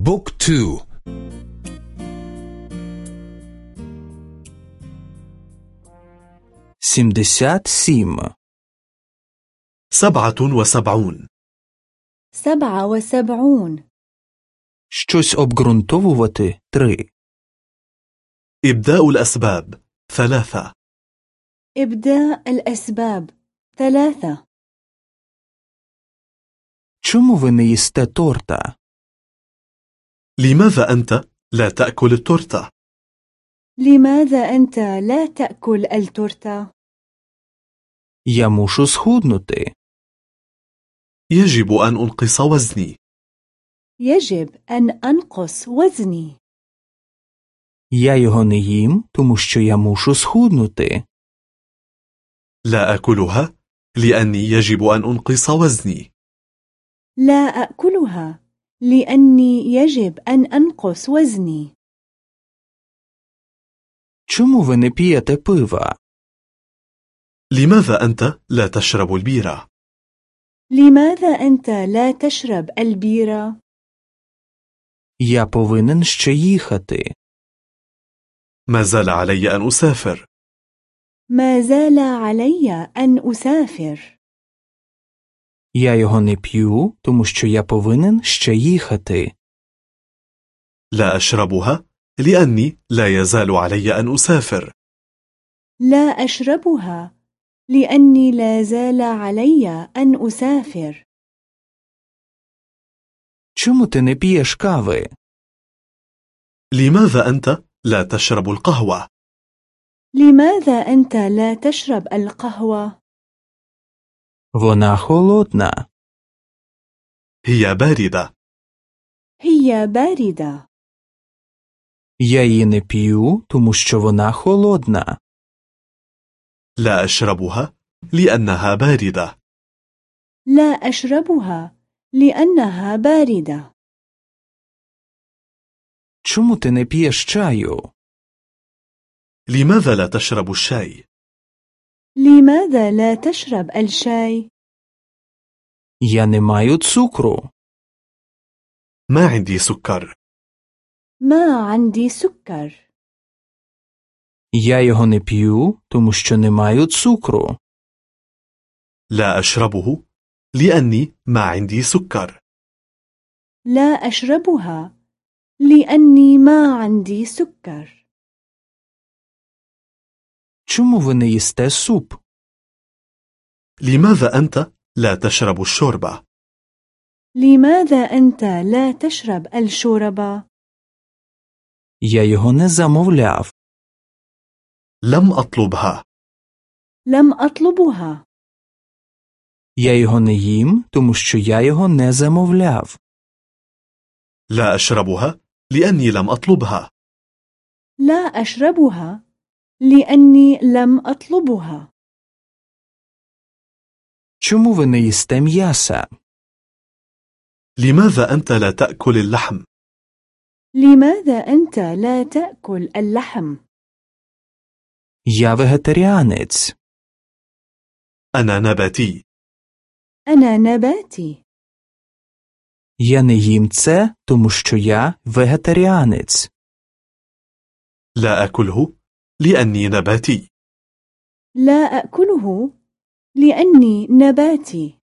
بوك تو سمدسات سيم سبعة وسبعون سبعة وسبعون Щось обґрунтовувати три. إبداء الأسباب ثلاثة إبداء الأسباب ثلاثة Чому ви не їсте торта? لماذا أنت لا تأكل التورتة؟ لماذا أنت لا تأكل التورتة؟ Я мушу схуднути. يجب أن أنقص وزني يجب أن أنقص وزني Я його не їм, тому що я мушу схуднути. لا أكلها لأني يجب أن أنقص وزني لا أكلها لأني يجب أن أنقص وزني Чому ви не п'єте пива? لماذا أنت لا تشرب البيرة؟ لماذا أنت لا تشرب البيرة؟ Я повинен ще їхати. ما زال علي أن أسافر ما زال علي أن أسافر Я його не п'ю, тому що я повинен ще їхати. لا أشربها لأني لا يزال علي أن أسافر لا أشربها لأني لا زال علي أن أسافر Чому ти не п'єш кави? لماذا أنت لا تشرب القهوة؟ لماذا أنت لا تشرب القهوة؟ Вона холодна. هي باردة هي باردة Я її не п'ю, тому що вона холодна. لا أشربها لأنها باردة لا أشربها لأنها باردة Чому ти не п'єш чаю? لماذا لا تشرب الشاي؟ لماذا لا تشرب الشاي؟ Я не маю цукру. ما عندي سكر ما عندي سكر Я його не п'ю, тому що не маю цукру. لا أشربه لأني ما عندي سكر لا أشربها لأني ما عندي سكر Чому ви не їсте суп? لماذا أنت لا تشرب الشوربة؟ لماذا أنت لا تشرب الشوربة؟ Я його не замовляв. لم أطلبها لم أطلبها Я його не їм, тому що я його не замовляв. لا أشربها لأني لم أطلبها لا أشربها لأني لم أطلبها Чому ви не їсте м'яса? لماذا أنت لا تأكل اللحم؟ لماذا أنت لا تأكل اللحم؟ Я вегетаріанець. أنا نباتي أنا نباتي Я не їм це, тому що я вегетаріанець. لا أكله لأني نباتي. لا أكله لأني نباتي.